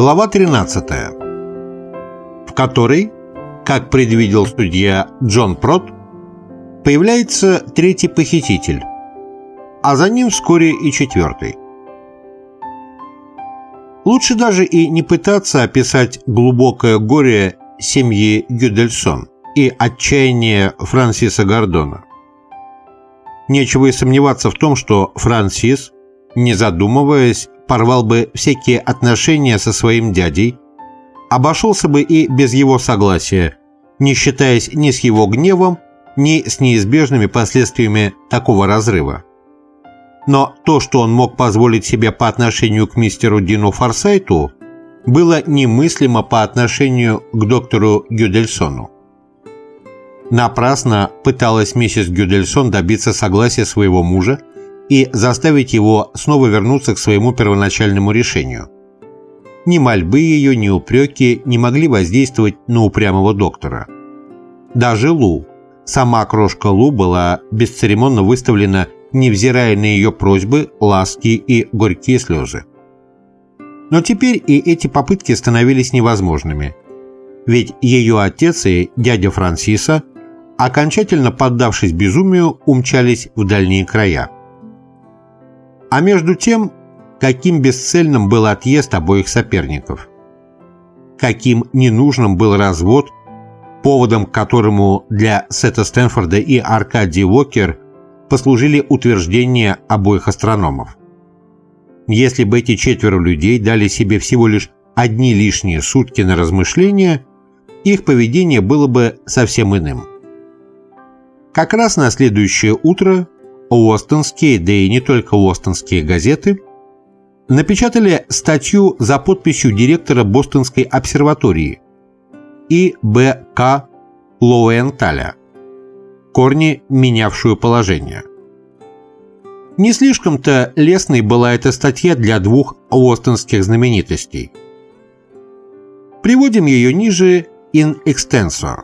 Глава 13, в которой, как предвидел судья Джон Прот, появляется третий похититель, а за ним вскоре и четвертый. Лучше даже и не пытаться описать глубокое горе семьи Гюдельсон и отчаяние Франсиса Гордона. Нечего и сомневаться в том, что Франсис, не задумываясь, порвал бы всякие отношения со своим дядей, обошелся бы и без его согласия, не считаясь ни с его гневом, ни с неизбежными последствиями такого разрыва. Но то, что он мог позволить себе по отношению к мистеру Дину Форсайту, было немыслимо по отношению к доктору Гюдельсону. Напрасно пыталась миссис Гюдельсон добиться согласия своего мужа и заставить его снова вернуться к своему первоначальному решению. Ни мольбы ее, ни упреки не могли воздействовать на упрямого доктора. Даже Лу, сама крошка Лу была бесцеремонно выставлена, невзирая на ее просьбы, ласки и горькие слезы. Но теперь и эти попытки становились невозможными. Ведь ее отец и дядя Франсиса – окончательно поддавшись безумию, умчались в дальние края. А между тем, каким бесцельным был отъезд обоих соперников. Каким ненужным был развод, поводом к которому для Сета Стэнфорда и Аркадии Уокер послужили утверждения обоих астрономов. Если бы эти четверо людей дали себе всего лишь одни лишние сутки на размышления, их поведение было бы совсем иным. Как раз на следующее утро Уостонские, да и не только Уостонские газеты напечатали статью за подписью директора Бостонской обсерватории И. Б. К. Лоуэнталя, корни, менявшую положение. Не слишком-то лестной была эта статья для двух уостонских знаменитостей. Приводим ее ниже in extenso,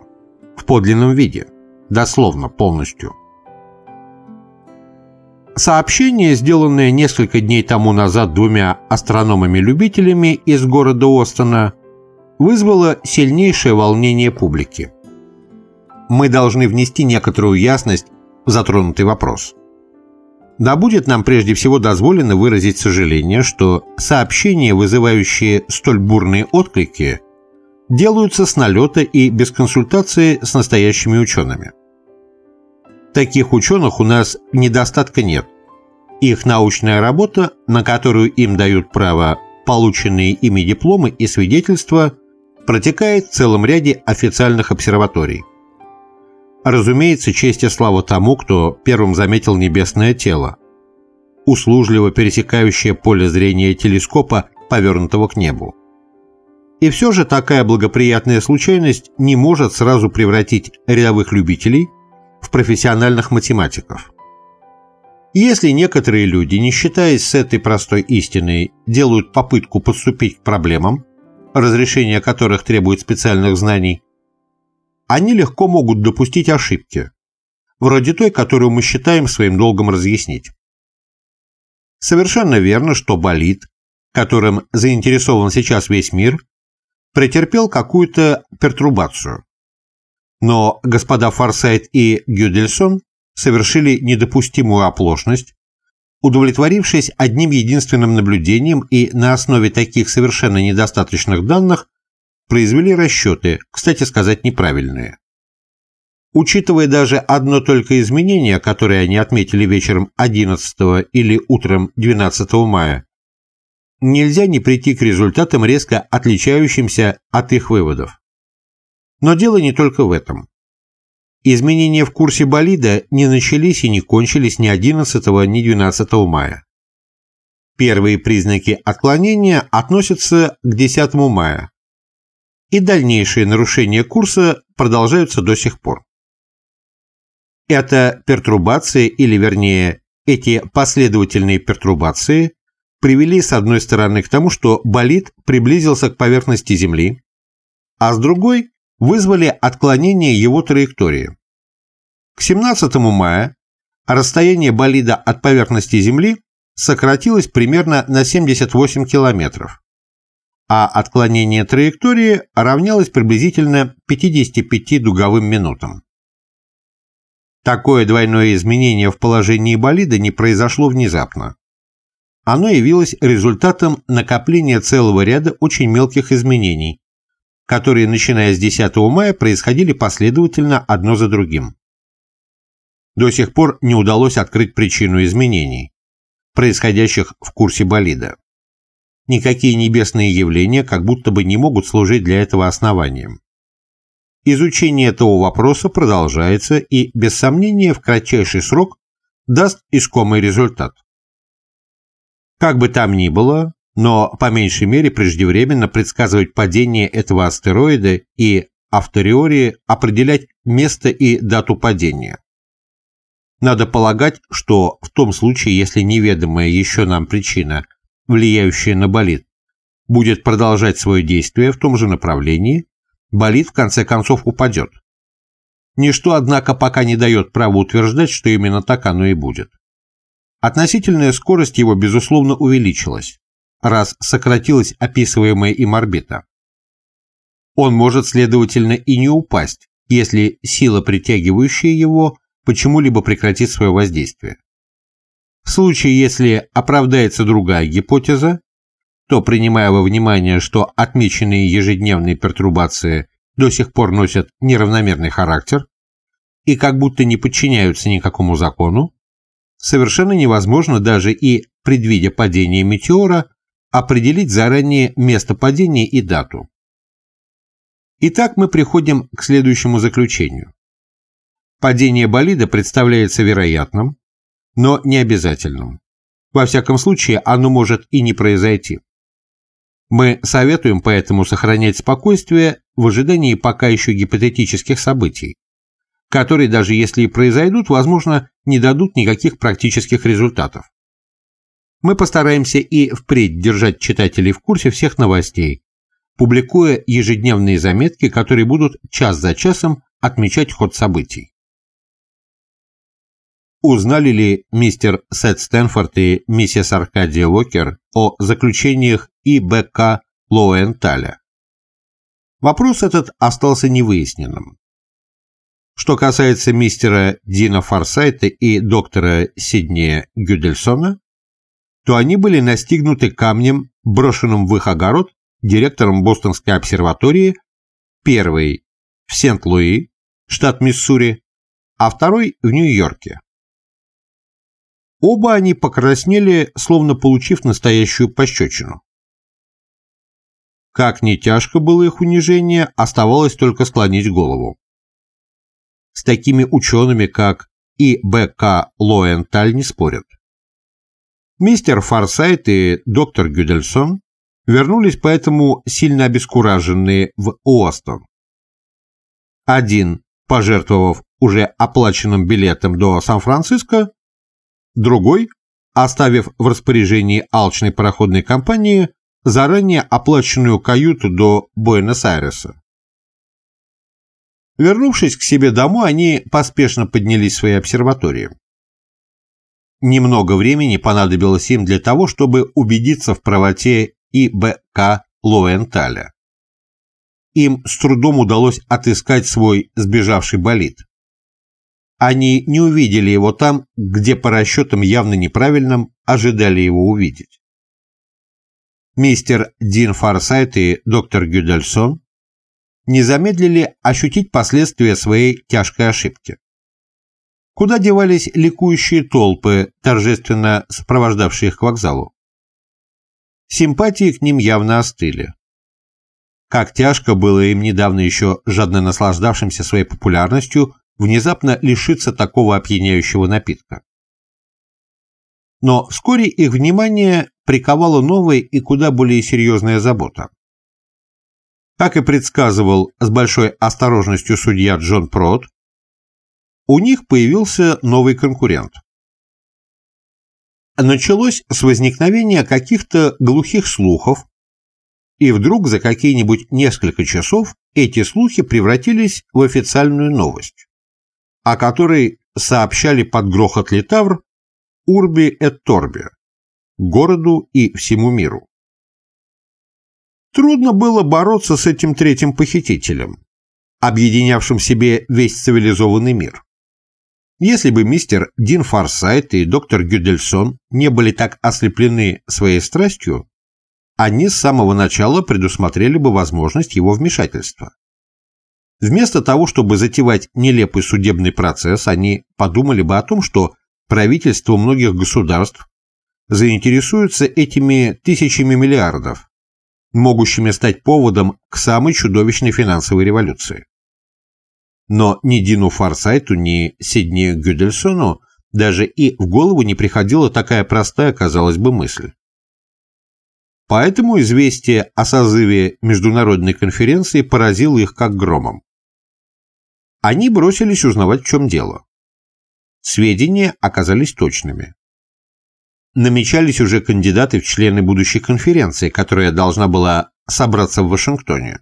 в подлинном виде дословно полностью. Сообщение, сделанное несколько дней тому назад двумя астрономами-любителями из города Остона, вызвало сильнейшее волнение публики. Мы должны внести некоторую ясность в затронутый вопрос. Да будет нам прежде всего дозволено выразить сожаление, что сообщения, вызывающие столь бурные отклики, делаются с налета и без консультации с настоящими учеными. Таких ученых у нас недостатка нет. Их научная работа, на которую им дают право полученные ими дипломы и свидетельства, протекает в целом ряде официальных обсерваторий. Разумеется, честь и слава тому, кто первым заметил небесное тело, услужливо пересекающее поле зрения телескопа, повернутого к небу. И все же такая благоприятная случайность не может сразу превратить рядовых любителей – в профессиональных математиков. Если некоторые люди, не считаясь с этой простой истиной, делают попытку подступить к проблемам, разрешение которых требует специальных знаний, они легко могут допустить ошибки, вроде той, которую мы считаем своим долгом разъяснить. Совершенно верно, что болид, которым заинтересован сейчас весь мир, претерпел какую-то пертурбацию. Но господа Форсайт и Гюдельсон совершили недопустимую оплошность, удовлетворившись одним единственным наблюдением и на основе таких совершенно недостаточных данных произвели расчеты, кстати сказать, неправильные. Учитывая даже одно только изменение, которое они отметили вечером 11 или утром 12 мая, нельзя не прийти к результатам, резко отличающимся от их выводов. Но дело не только в этом. Изменения в курсе болида не начались и не кончились ни 11, ни 12 мая. Первые признаки отклонения относятся к 10 мая, и дальнейшие нарушения курса продолжаются до сих пор. Эта пертурбация, или вернее, эти последовательные пертурбации привели с одной стороны к тому, что болид приблизился к поверхности Земли, а с другой вызвали отклонение его траектории. К 17 мая расстояние болида от поверхности Земли сократилось примерно на 78 километров, а отклонение траектории равнялось приблизительно 55 дуговым минутам. Такое двойное изменение в положении болида не произошло внезапно. Оно явилось результатом накопления целого ряда очень мелких изменений, которые, начиная с 10 мая, происходили последовательно одно за другим. До сих пор не удалось открыть причину изменений, происходящих в курсе болида. Никакие небесные явления как будто бы не могут служить для этого основанием. Изучение этого вопроса продолжается и, без сомнения, в кратчайший срок даст искомый результат. Как бы там ни было, но по меньшей мере преждевременно предсказывать падение этого астероида и авториори определять место и дату падения. Надо полагать, что в том случае, если неведомая еще нам причина, влияющая на болид, будет продолжать свое действие в том же направлении, болид в конце концов упадет. Ничто, однако, пока не дает права утверждать, что именно так оно и будет. Относительная скорость его, безусловно, увеличилась, раз сократилась описываемая им орбита. Он может, следовательно, и не упасть, если сила, притягивающая его, почему-либо прекратит свое воздействие. В случае, если оправдается другая гипотеза, то, принимая во внимание, что отмеченные ежедневные пертурбации до сих пор носят неравномерный характер и как будто не подчиняются никакому закону, совершенно невозможно даже и, предвидя падение метеора, определить заранее место падения и дату. Итак, мы приходим к следующему заключению. Падение болида представляется вероятным, но не обязательным. Во всяком случае, оно может и не произойти. Мы советуем поэтому сохранять спокойствие в ожидании пока еще гипотетических событий, которые, даже если и произойдут, возможно, не дадут никаких практических результатов. Мы постараемся и впредь держать читателей в курсе всех новостей, публикуя ежедневные заметки, которые будут час за часом отмечать ход событий. Узнали ли мистер Сет Стэнфорд и миссис Аркадия Уокер о заключениях ИБК Лоуэнталя? Вопрос этот остался невыясненным. Что касается мистера Дина Форсайта и доктора Сиднея Гюдельсона, то они были настигнуты камнем, брошенным в их огород директором Бостонской обсерватории, первый в Сент-Луи, штат Миссури, а второй в Нью-Йорке. Оба они покраснели, словно получив настоящую пощечину. Как не тяжко было их унижение, оставалось только склонить голову. С такими учеными, как И. Б. К. Лоенталь, не спорят. Мистер Форсайт и доктор Гюдельсон вернулись поэтому сильно обескураженные в Остон. Один, пожертвовав уже оплаченным билетом до Сан-Франциско, Другой, оставив в распоряжении алчной пароходной компании заранее оплаченную каюту до Буэнос-Айреса. Вернувшись к себе домой, они поспешно поднялись в свои обсерватории. Немного времени понадобилось им для того, чтобы убедиться в правоте ИБК Лоенталя. Им с трудом удалось отыскать свой сбежавший болид. Они не увидели его там, где по расчетам явно неправильным ожидали его увидеть. Мистер Дин Фарсайт и доктор Гюдельсон не замедлили ощутить последствия своей тяжкой ошибки. Куда девались ликующие толпы, торжественно сопровождавшие их к вокзалу? Симпатии к ним явно остыли. Как тяжко было им недавно еще жадно наслаждавшимся своей популярностью внезапно лишиться такого опьяняющего напитка. Но вскоре их внимание приковала новая и куда более серьезная забота. Как и предсказывал с большой осторожностью судья Джон Прот, у них появился новый конкурент. Началось с возникновения каких-то глухих слухов, и вдруг за какие-нибудь несколько часов эти слухи превратились в официальную новость о которой сообщали под грохот литавр Урби et Торби, городу и всему миру. Трудно было бороться с этим третьим похитителем, объединявшим в себе весь цивилизованный мир. Если бы мистер Дин Форсайт и доктор Гюдельсон не были так ослеплены своей страстью, они с самого начала предусмотрели бы возможность его вмешательства. Вместо того, чтобы затевать нелепый судебный процесс, они подумали бы о том, что правительство многих государств заинтересуется этими тысячами миллиардов, могущими стать поводом к самой чудовищной финансовой революции. Но ни Дину Форсайту, ни Сидни Гюдельсону даже и в голову не приходила такая простая, казалось бы, мысль. Поэтому известие о созыве международной конференции поразило их как громом. Они бросились узнавать, в чем дело. Сведения оказались точными. Намечались уже кандидаты в члены будущей конференции, которая должна была собраться в Вашингтоне.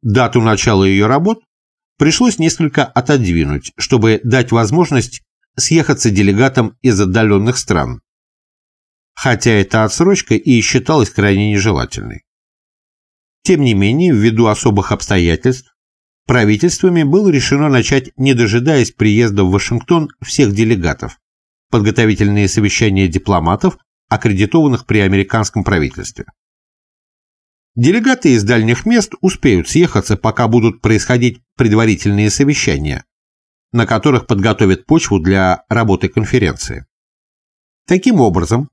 Дату начала ее работ пришлось несколько отодвинуть, чтобы дать возможность съехаться делегатам из отдаленных стран. Хотя эта отсрочка и считалась крайне нежелательной. Тем не менее, ввиду особых обстоятельств, правительствами было решено начать, не дожидаясь приезда в Вашингтон всех делегатов, подготовительные совещания дипломатов, аккредитованных при американском правительстве. Делегаты из дальних мест успеют съехаться, пока будут происходить предварительные совещания, на которых подготовят почву для работы конференции. Таким образом,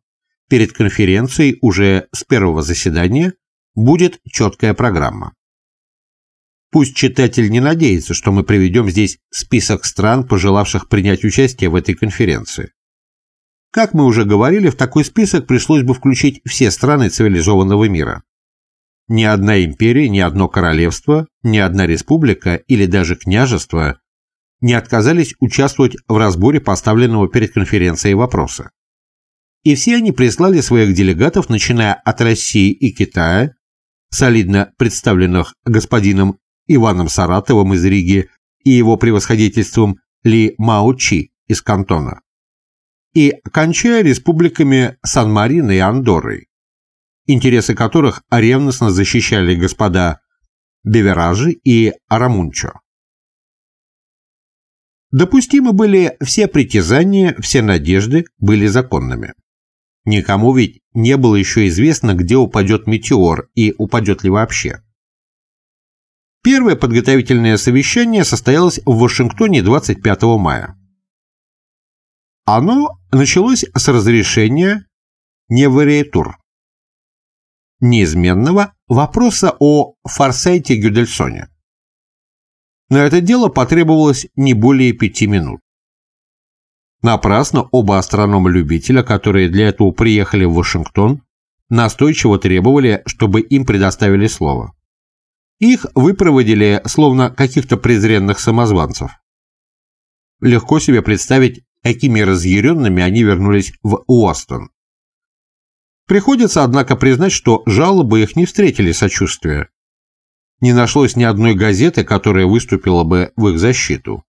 перед конференцией уже с первого заседания будет четкая программа. Пусть читатель не надеется, что мы приведем здесь список стран, пожелавших принять участие в этой конференции. Как мы уже говорили, в такой список пришлось бы включить все страны цивилизованного мира. Ни одна империя, ни одно королевство, ни одна республика или даже княжество не отказались участвовать в разборе поставленного перед конференцией вопроса. И все они прислали своих делегатов, начиная от России и Китая, солидно представленных господином Иваном Саратовым из Риги и его превосходительством Ли Маучи из Кантона, и кончая республиками Сан-Марино и Андоррой интересы которых ревностно защищали господа Беверажи и Арамунчо. Допустимы были все притязания, все надежды были законными. Никому ведь не было еще известно, где упадет метеор и упадет ли вообще. Первое подготовительное совещание состоялось в Вашингтоне 25 мая. Оно началось с разрешения Невариетур неизменного вопроса о Форсайте Гюдельсоне. На это дело потребовалось не более пяти минут. Напрасно оба астронома-любителя, которые для этого приехали в Вашингтон, настойчиво требовали, чтобы им предоставили слово. Их выпроводили словно каких-то презренных самозванцев. Легко себе представить, какими разъяренными они вернулись в Уостон. Приходится, однако, признать, что жалобы их не встретили сочувствия. Не нашлось ни одной газеты, которая выступила бы в их защиту.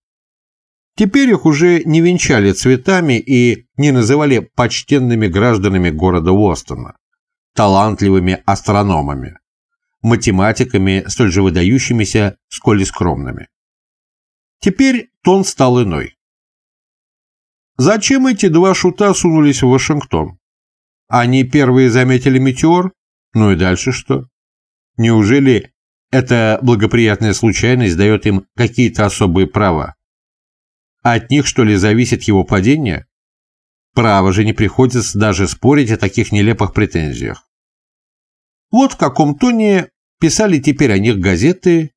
Теперь их уже не венчали цветами и не называли почтенными гражданами города Уостона, талантливыми астрономами, математиками, столь же выдающимися, сколь и скромными. Теперь тон стал иной. Зачем эти два шута сунулись в Вашингтон? Они первые заметили метеор? Ну и дальше что? Неужели эта благоприятная случайность дает им какие-то особые права? От них, что ли, зависит его падение? Право же не приходится даже спорить о таких нелепых претензиях. Вот в каком тоне писали теперь о них газеты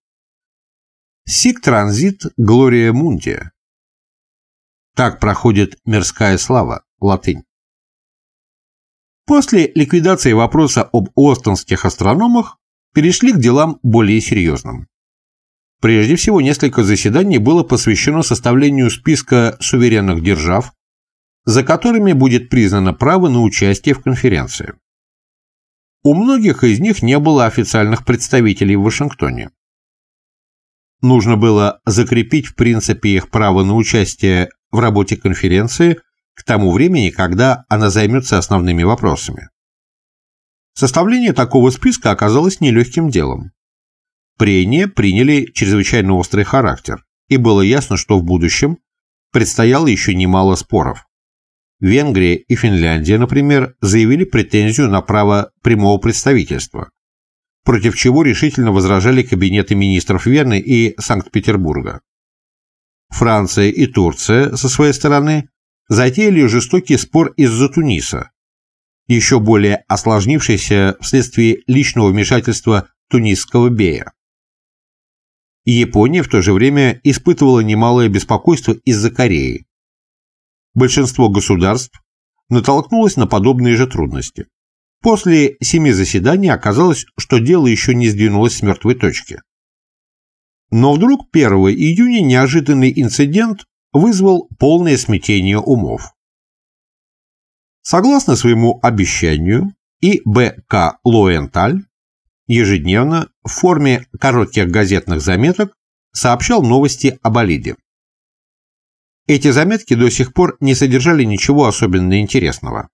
«Сик транзит Глория Мундия». Так проходит мирская слава, латынь. После ликвидации вопроса об остонских астрономах перешли к делам более серьезным. Прежде всего, несколько заседаний было посвящено составлению списка суверенных держав, за которыми будет признано право на участие в конференции. У многих из них не было официальных представителей в Вашингтоне. Нужно было закрепить в принципе их право на участие в работе конференции – к тому времени, когда она займется основными вопросами. Составление такого списка оказалось нелегким делом. Прения приняли чрезвычайно острый характер, и было ясно, что в будущем предстояло еще немало споров. Венгрия и Финляндия, например, заявили претензию на право прямого представительства, против чего решительно возражали кабинеты министров Вены и Санкт-Петербурга. Франция и Турция, со своей стороны, затеяли жестокий спор из-за Туниса, еще более осложнившийся вследствие личного вмешательства тунисского бея. Япония в то же время испытывала немалое беспокойство из-за Кореи. Большинство государств натолкнулось на подобные же трудности. После семи заседаний оказалось, что дело еще не сдвинулось с мертвой точки. Но вдруг 1 июня неожиданный инцидент вызвал полное смятение умов. Согласно своему обещанию, и Б.К. Лоенталь ежедневно в форме коротких газетных заметок сообщал новости об Алиде. Эти заметки до сих пор не содержали ничего особенно интересного.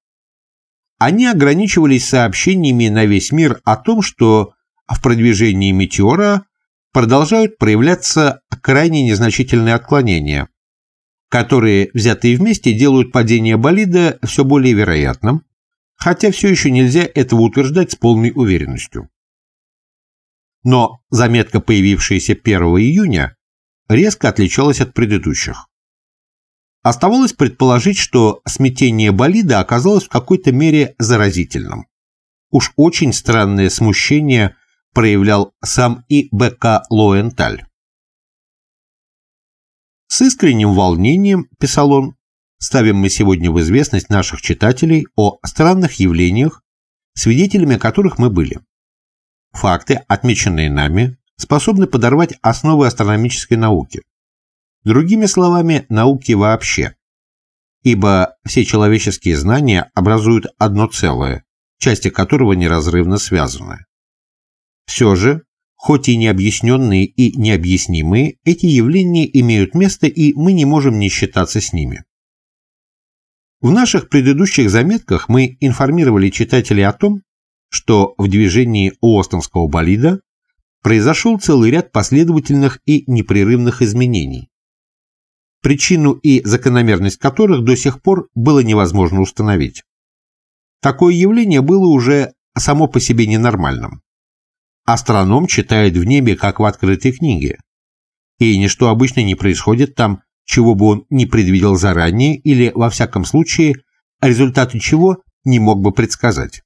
Они ограничивались сообщениями на весь мир о том, что в продвижении метеора продолжают проявляться крайне незначительные отклонения, которые, взятые вместе, делают падение болида все более вероятным, хотя все еще нельзя этого утверждать с полной уверенностью. Но заметка, появившаяся 1 июня, резко отличалась от предыдущих. Оставалось предположить, что смятение болида оказалось в какой-то мере заразительным. Уж очень странное смущение проявлял сам и Б.К. Лоенталь. С искренним волнением, писал он, ставим мы сегодня в известность наших читателей о странных явлениях, свидетелями которых мы были. Факты, отмеченные нами, способны подорвать основы астрономической науки. Другими словами, науки вообще. Ибо все человеческие знания образуют одно целое, части которого неразрывно связаны. Все же, хоть и необъясненные и необъяснимые, эти явления имеют место, и мы не можем не считаться с ними. В наших предыдущих заметках мы информировали читателей о том, что в движении Остонского болида произошел целый ряд последовательных и непрерывных изменений, причину и закономерность которых до сих пор было невозможно установить. Такое явление было уже само по себе ненормальным. Астроном читает в небе, как в открытой книге, и ничто обычно не происходит там, чего бы он не предвидел заранее или, во всяком случае, результаты чего не мог бы предсказать.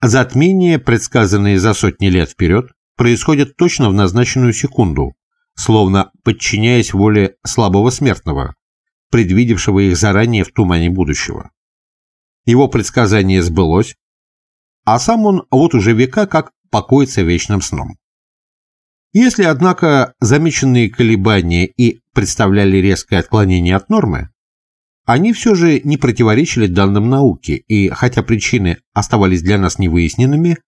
Затмения, предсказанные за сотни лет вперед, происходят точно в назначенную секунду, словно подчиняясь воле слабого смертного, предвидевшего их заранее в тумане будущего. Его предсказание сбылось, а сам он вот уже века как покоится вечным сном. Если, однако, замеченные колебания и представляли резкое отклонение от нормы, они все же не противоречили данным науки, и хотя причины оставались для нас невыясненными,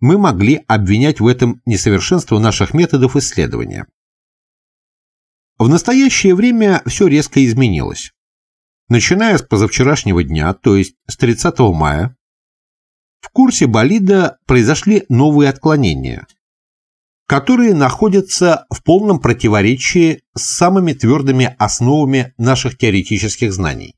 мы могли обвинять в этом несовершенство наших методов исследования. В настоящее время все резко изменилось. Начиная с позавчерашнего дня, то есть с 30 мая, в курсе болида произошли новые отклонения – которые находятся в полном противоречии с самыми твердыми основами наших теоретических знаний.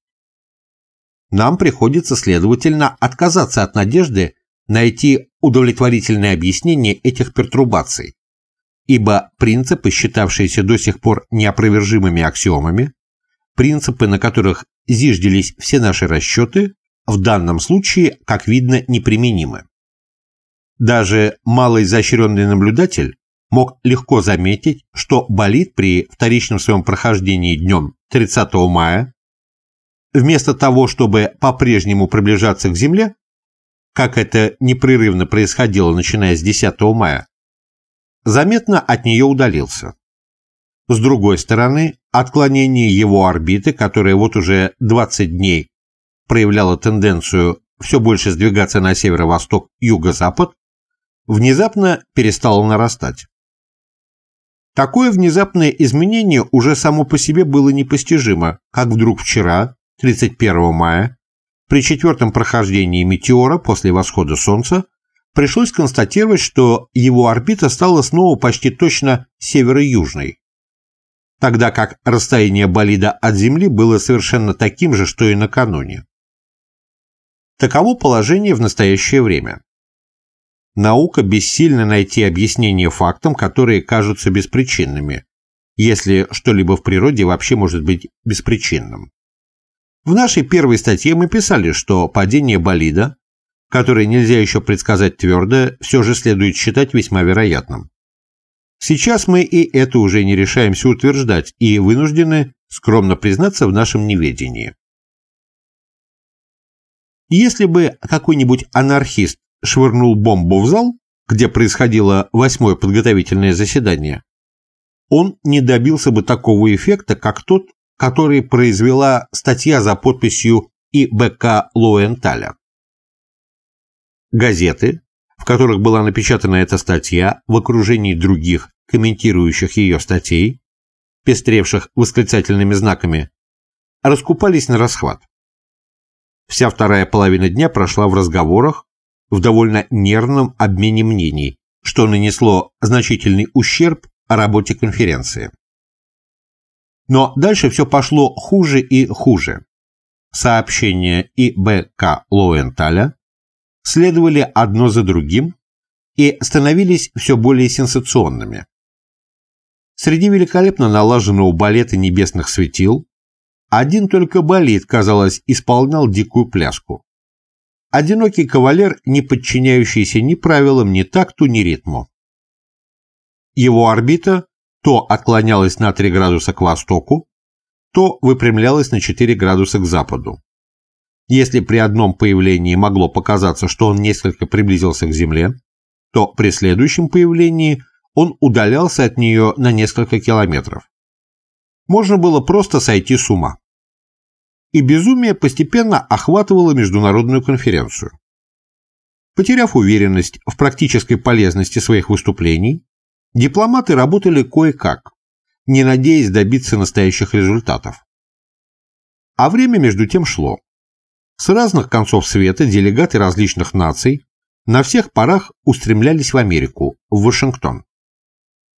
Нам приходится, следовательно, отказаться от надежды найти удовлетворительное объяснение этих пертурбаций, ибо принципы, считавшиеся до сих пор неопровержимыми аксиомами, принципы, на которых зиждились все наши расчеты, в данном случае, как видно, неприменимы. Даже малый изощренный наблюдатель мог легко заметить, что болид при вторичном своем прохождении днем 30 мая, вместо того, чтобы по-прежнему приближаться к Земле, как это непрерывно происходило, начиная с 10 мая, заметно от нее удалился. С другой стороны, отклонение его орбиты, которое вот уже 20 дней проявляло тенденцию все больше сдвигаться на северо-восток, юго-запад, внезапно перестало нарастать. Такое внезапное изменение уже само по себе было непостижимо, как вдруг вчера, 31 мая, при четвертом прохождении метеора после восхода Солнца пришлось констатировать, что его орбита стала снова почти точно северо-южной, тогда как расстояние болида от Земли было совершенно таким же, что и накануне. Таково положение в настоящее время. Наука бессильна найти объяснение фактам, которые кажутся беспричинными, если что-либо в природе вообще может быть беспричинным. В нашей первой статье мы писали, что падение болида, которое нельзя еще предсказать твердо, все же следует считать весьма вероятным. Сейчас мы и это уже не решаемся утверждать и вынуждены скромно признаться в нашем неведении. Если бы какой-нибудь анархист швырнул бомбу в зал, где происходило восьмое подготовительное заседание, он не добился бы такого эффекта, как тот, который произвела статья за подписью И.Б.К. Лоенталя. Газеты, в которых была напечатана эта статья в окружении других, комментирующих ее статей, пестревших восклицательными знаками, раскупались на расхват. Вся вторая половина дня прошла в разговорах, в довольно нервном обмене мнений, что нанесло значительный ущерб работе конференции. Но дальше все пошло хуже и хуже. Сообщения И.Б.К. Лоуэнталя следовали одно за другим и становились все более сенсационными. Среди великолепно налаженного балета небесных светил один только болид, казалось, исполнял дикую пляску. Одинокий кавалер, не подчиняющийся ни правилам, ни такту, ни ритму. Его орбита то отклонялась на 3 градуса к востоку, то выпрямлялась на 4 градуса к западу. Если при одном появлении могло показаться, что он несколько приблизился к Земле, то при следующем появлении он удалялся от нее на несколько километров. Можно было просто сойти с ума. И безумие постепенно охватывало международную конференцию. Потеряв уверенность в практической полезности своих выступлений, Дипломаты работали кое-как, не надеясь добиться настоящих результатов. А время между тем шло. С разных концов света делегаты различных наций на всех парах устремлялись в Америку, в Вашингтон.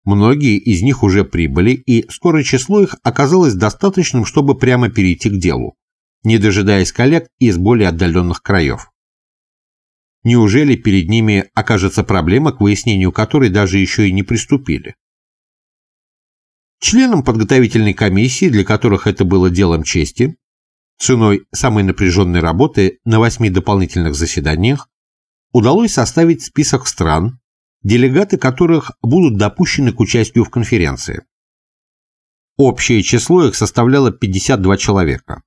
Многие из них уже прибыли, и скоро число их оказалось достаточным, чтобы прямо перейти к делу, не дожидаясь коллег из более отдаленных краев. Неужели перед ними окажется проблема, к выяснению которой даже еще и не приступили? Членам подготовительной комиссии, для которых это было делом чести, ценой самой напряженной работы на восьми дополнительных заседаниях, удалось составить список стран, делегаты которых будут допущены к участию в конференции. Общее число их составляло 52 человека.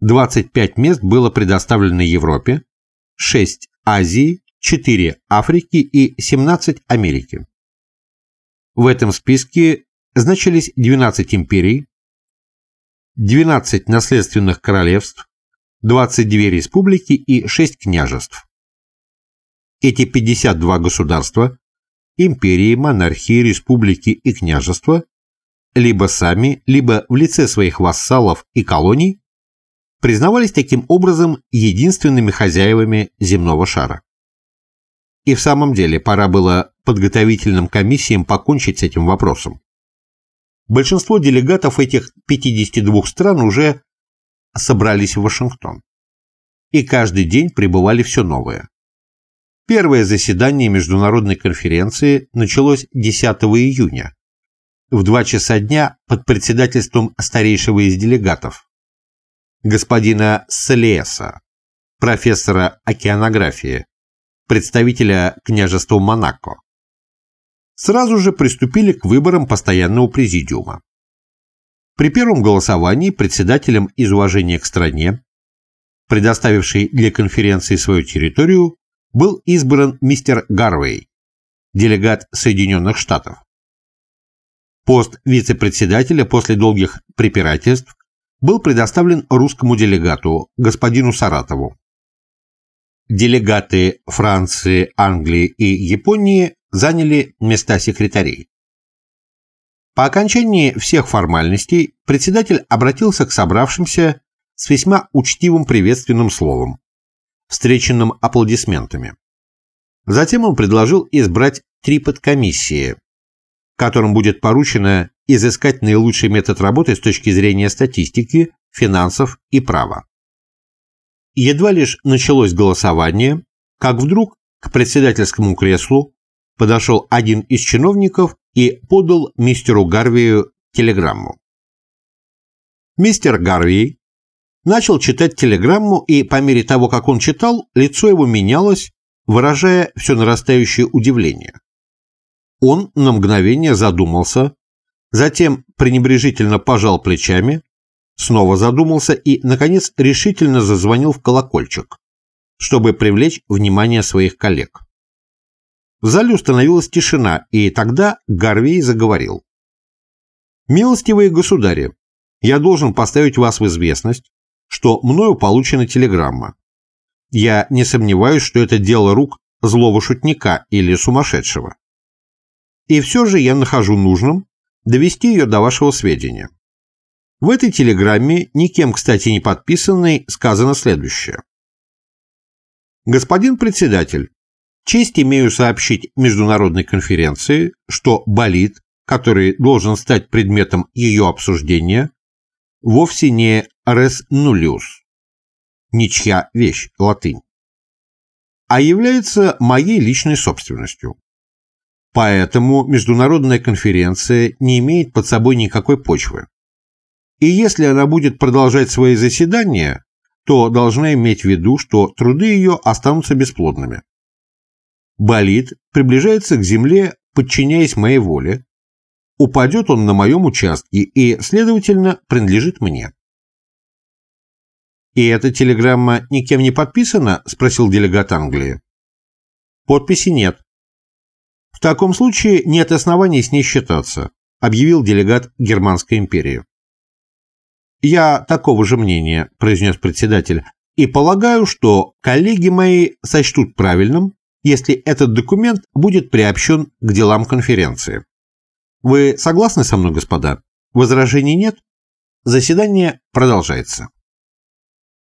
25 мест было предоставлено Европе, 6 Азии, 4 Африки и 17 Америки. В этом списке значились 12 империй, 12 наследственных королевств, 22 республики и 6 княжеств. Эти 52 государства, империи, монархии, республики и княжества, либо сами, либо в лице своих вассалов и колоний, признавались таким образом единственными хозяевами земного шара. И в самом деле пора было подготовительным комиссиям покончить с этим вопросом. Большинство делегатов этих 52 стран уже собрались в Вашингтон. И каждый день прибывали все новые. Первое заседание международной конференции началось 10 июня, в 2 часа дня под председательством старейшего из делегатов, господина Слеса, профессора океанографии, представителя княжества Монако. Сразу же приступили к выборам постоянного президиума. При первом голосовании председателем из уважения к стране, предоставивший для конференции свою территорию, был избран мистер Гарвей, делегат Соединенных Штатов. Пост вице-председателя после долгих препирательств был предоставлен русскому делегату, господину Саратову. Делегаты Франции, Англии и Японии заняли места секретарей. По окончании всех формальностей председатель обратился к собравшимся с весьма учтивым приветственным словом, встреченным аплодисментами. Затем он предложил избрать три подкомиссии, которым будет поручено изыскать наилучший метод работы с точки зрения статистики, финансов и права. Едва лишь началось голосование, как вдруг к председательскому креслу подошел один из чиновников и подал мистеру Гарвию телеграмму. Мистер Гарви начал читать телеграмму, и по мере того, как он читал, лицо его менялось, выражая все нарастающее удивление. Он на мгновение задумался, затем пренебрежительно пожал плечами, снова задумался и, наконец, решительно зазвонил в колокольчик, чтобы привлечь внимание своих коллег. В зале установилась тишина, и тогда Гарвей заговорил. «Милостивые государи, я должен поставить вас в известность, что мною получена телеграмма. Я не сомневаюсь, что это дело рук злого шутника или сумасшедшего. И все же я нахожу нужным довести ее до вашего сведения. В этой телеграмме, никем, кстати, не подписанной, сказано следующее. Господин председатель, честь имею сообщить международной конференции, что болит, который должен стать предметом ее обсуждения, вовсе не res nullius, ничья вещь, латынь, а является моей личной собственностью. Поэтому международная конференция не имеет под собой никакой почвы. И если она будет продолжать свои заседания, то должна иметь в виду, что труды ее останутся бесплодными. Болид приближается к земле, подчиняясь моей воле, упадет он на моем участке и, следовательно, принадлежит мне. «И эта телеграмма никем не подписана?» – спросил делегат Англии. «Подписи нет». «В таком случае нет оснований с ней считаться», – объявил делегат Германской империи. «Я такого же мнения», – произнес председатель, «и полагаю, что коллеги мои сочтут правильным, если этот документ будет приобщен к делам конференции». Вы согласны со мной, господа? Возражений нет? Заседание продолжается.